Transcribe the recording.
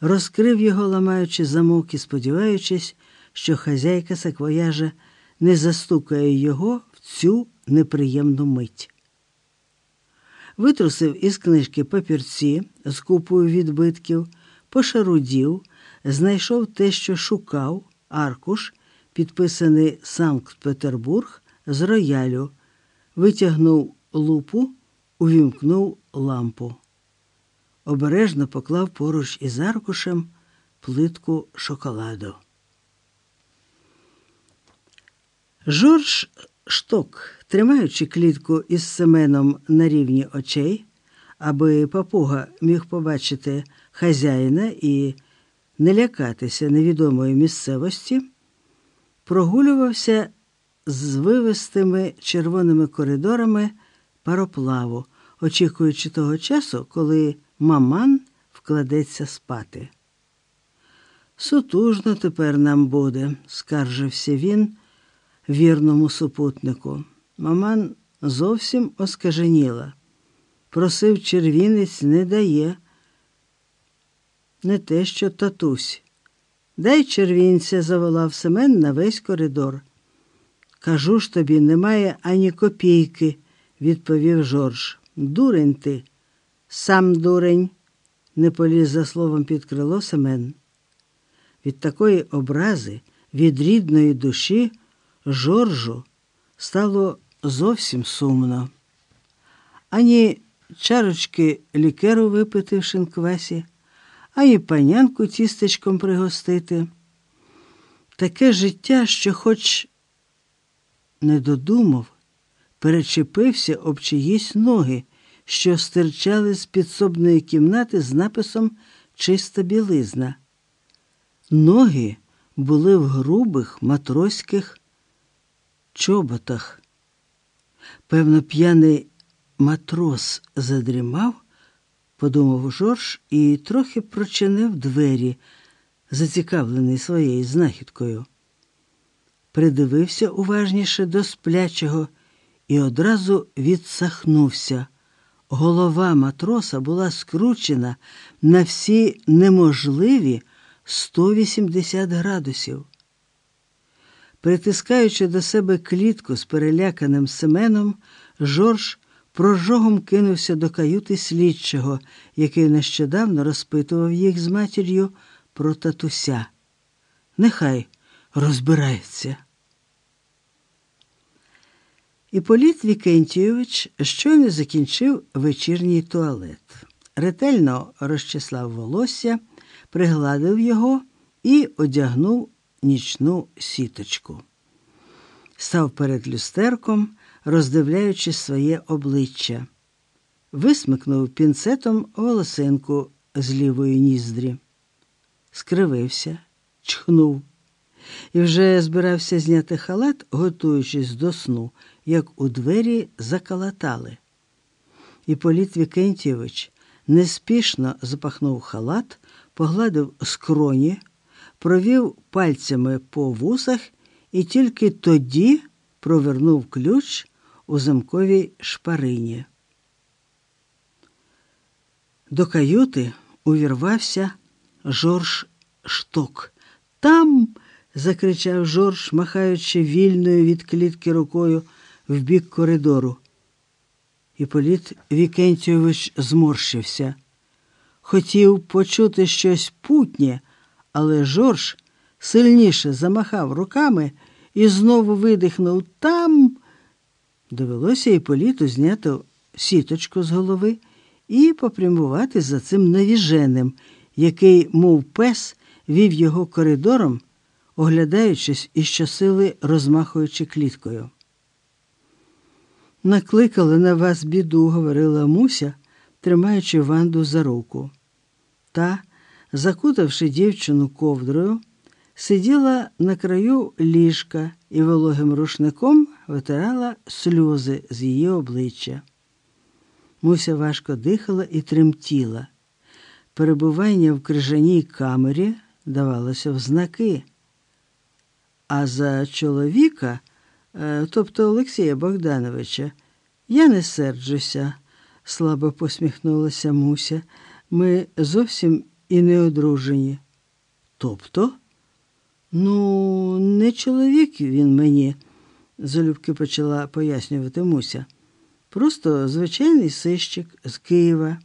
розкрив його, ламаючи замок і сподіваючись, що хазяйка саквояжа не застукає його в цю неприємну мить. Витрусив із книжки папірці з купою відбитків, пошарудів, знайшов те, що шукав, аркуш, підписаний Санкт-Петербург з роялю, витягнув лупу, увімкнув лампу. Обережно поклав поруч із аркушем плитку шоколаду. Жорж Шток, тримаючи клітку із Семеном на рівні очей, аби папуга міг побачити хазяїна і не лякатися невідомої місцевості, прогулювався з вивистими червоними коридорами пароплаву, очікуючи того часу, коли маман вкладеться спати. Сутужно тепер нам буде, скаржився він вірному супутнику. Маман зовсім оскаженіла. Просив червінець не дає. Не те, що татусь. Дай червінця, заволав Семен на весь коридор. Кажу ж тобі, немає ані копійки, відповів Жорж. Дурень ти, сам дурень, не поліз за словом під крило Семен. Від такої образи, від рідної душі, Жоржу стало зовсім сумно. Ані чарочки лікеру випити в шинквасі, ані панянку тістечком пригостити. Таке життя, що хоч не додумав, перечепився об чиїсь ноги, що стирчали з підсобної кімнати з написом Чиста білизна. Ноги були в грубих матроських чоботах. Певно, п'яний матрос задрімав, подумав Жорж і трохи прочинив двері, зацікавлений своєю знахідкою. Придивився уважніше до сплячого і одразу відсахнувся. Голова матроса була скручена на всі неможливі 180 градусів. Притискаючи до себе клітку з переляканим Семеном, Жорж прожогом кинувся до каюти слідчого, який нещодавно розпитував їх з матір'ю про татуся. Нехай розбирається. Іполіт Вікентійович щойно закінчив вечірній туалет, ретельно розчислав волосся, пригладив його і одягнув нічну сіточку. Став перед люстерком, роздивляючи своє обличчя, висмикнув пінцетом волосинку з лівої ніздрі, скривився, чхнув і вже збирався зняти халат, готуючись до сну, як у двері закалатали. Іполіт Вікентійович неспішно запахнув халат, погладив скроні провів пальцями по вусах і тільки тоді провернув ключ у замковій шпарині. До каюти увірвався Жорж Шток. Там. Закричав Жорж, махаючи вільною від клітки рукою в бік коридору. Іполіт Вікентійович зморщився. Хотів почути щось путнє, але Жорж сильніше замахав руками і знову видихнув там. Довелося Іполіту зняти сіточку з голови і попрямувати за цим навіженим, який, мов пес, вів його коридором, оглядаючись і щосили розмахуючи кліткою. Накликали на вас біду, говорила Муся, тримаючи Ванду за руку. Та закутавши дівчину ковдрою, сиділа на краю ліжка і вологим рушником витирала сльози з її обличчя. Муся важко дихала і тремтіла. Перебування в крижаній камері давалося в знаки. А за чоловіка, е, тобто Олексія Богдановича, я не серджуся, слабо посміхнулася Муся. Ми зовсім і не одружені. Тобто? Ну, не чоловік він мені, залюбки почала пояснювати Муся. Просто звичайний сищик з Києва.